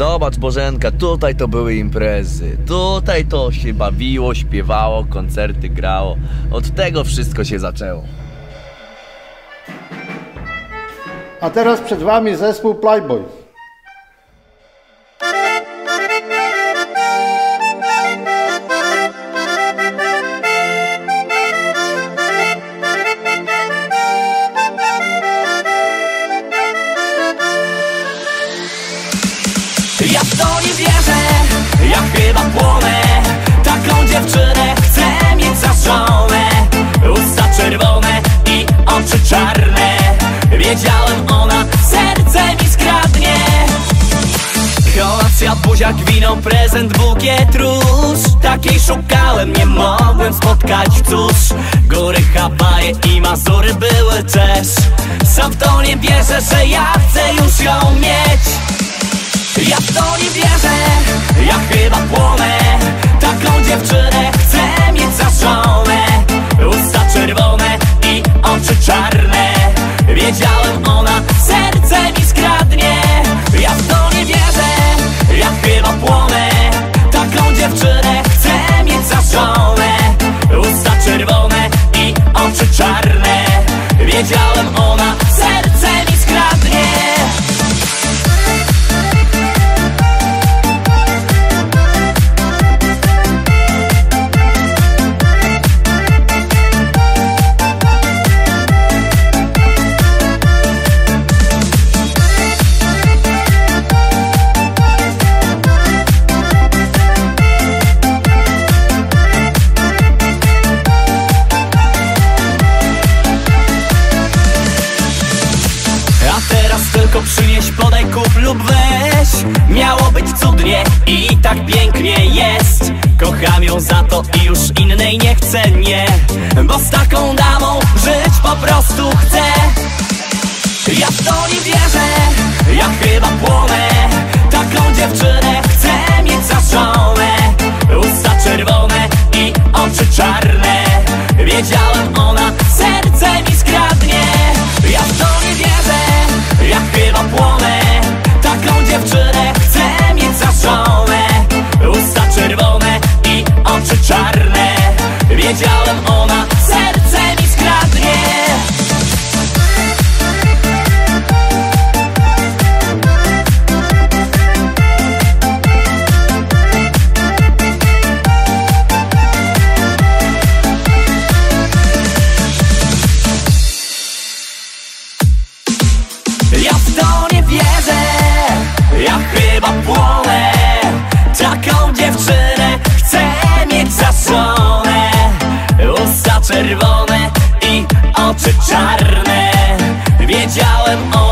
Zobacz Bożenka, tutaj to były imprezy. Tutaj to się bawiło, śpiewało, koncerty grało. Od tego wszystko się zaczęło. A teraz przed Wami zespół Playboy. Kolacja, buziak, wino, prezent, bukiet róż. Takiej szukałem, nie mogłem spotkać, cóż. Góry, Hawaje i Mazury były też. Sam w to nie wierzę, że ja chcę już ją mieć. Ja w to nie wierzę, ja chyba płonę Wiedziałem ona serce podaj, kup lub weź. Miało być cudnie i tak pięknie jest. Kocham ją za to i już innej nie chcę, nie czerwone i oczy czarne. Wiedziałem ona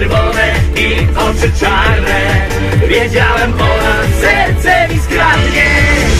czerwone i oczy czarne. Wiedziałem o nas, serce mi skradnie.